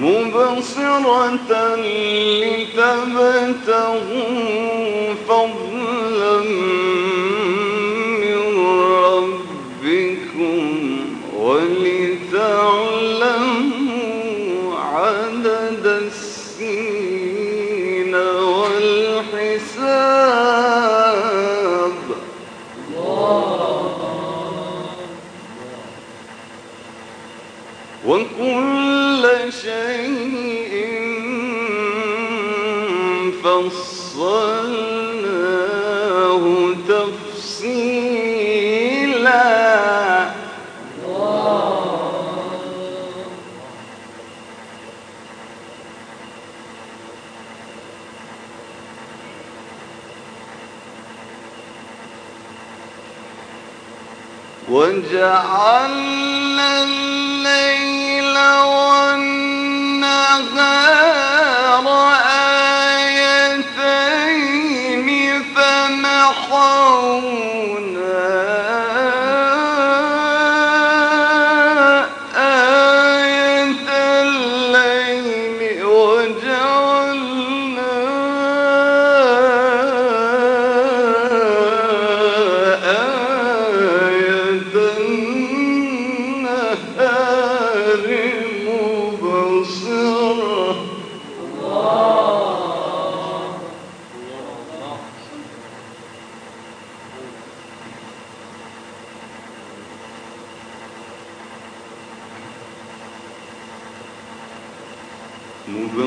مبصرة لتبتغوا فضلا من ربكم ولتعلموا عدد السين والحساب. الله وكل وجعلنا الليل والنهار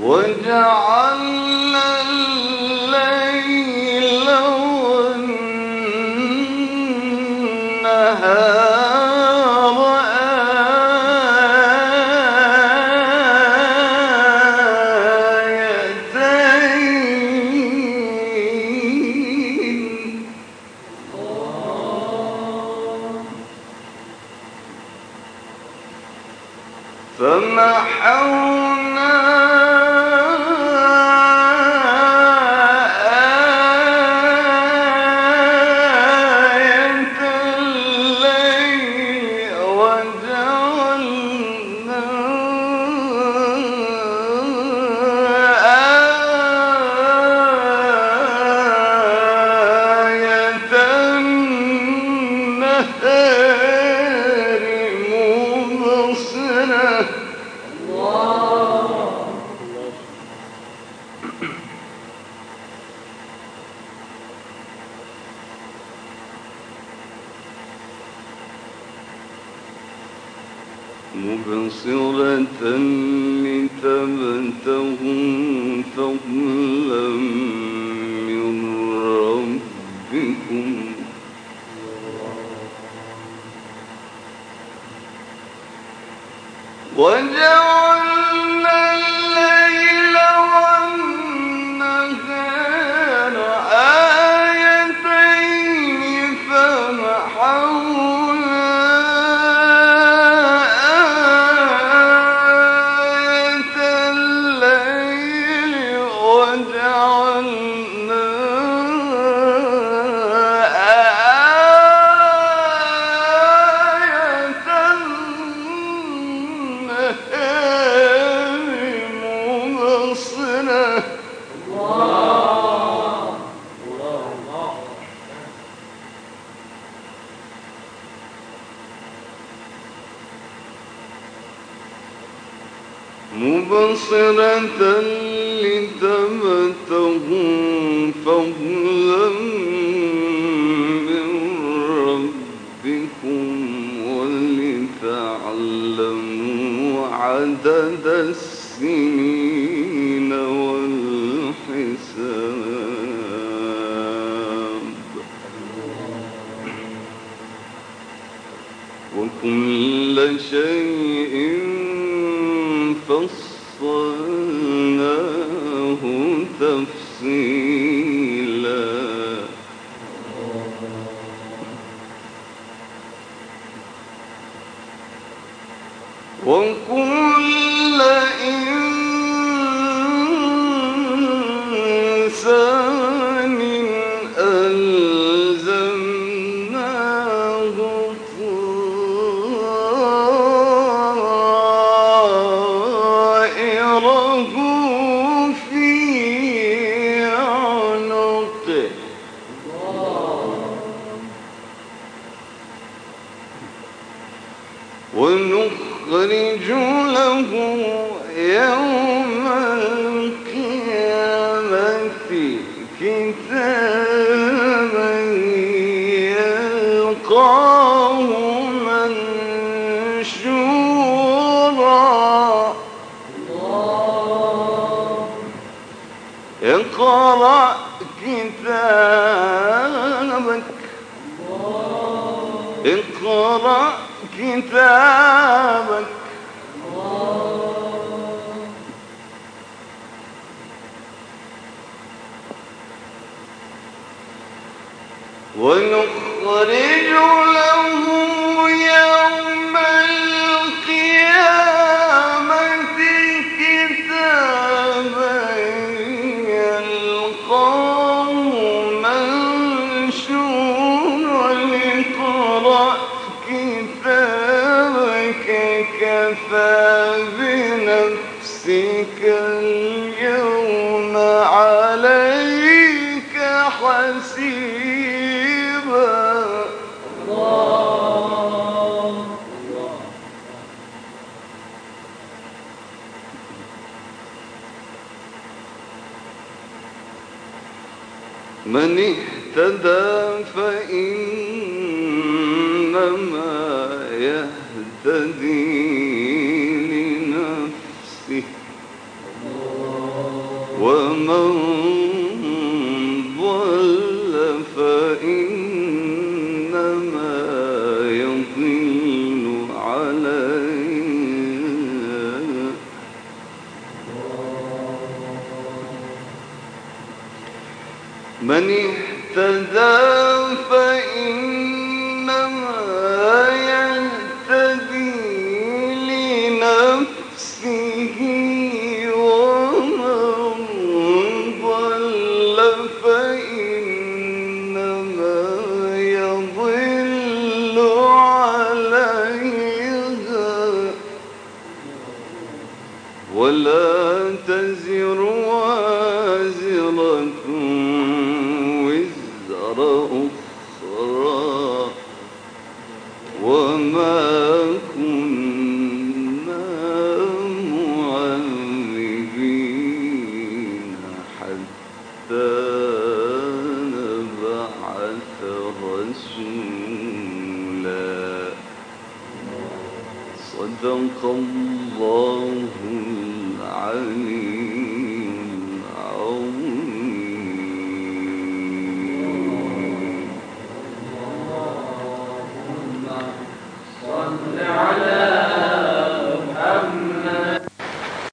وجعلنا الليل والنهار فمحونا مبصرة لتبتغوا فضلا من ربكم. وجعلنا مبصرة لتبتغوا فضلا من ربكم ولتعلموا عدد السنين. يلقاه منشورا. اقرأ كتابك. اقرأ كتابك. ونخرج كفى بنفسك اليوم عليك من اهتدى فإنما من اهتدى فإنما يهتدي لنفسه ومن ضل فإنما يضل عليها. ولا تزر صدق الله العلي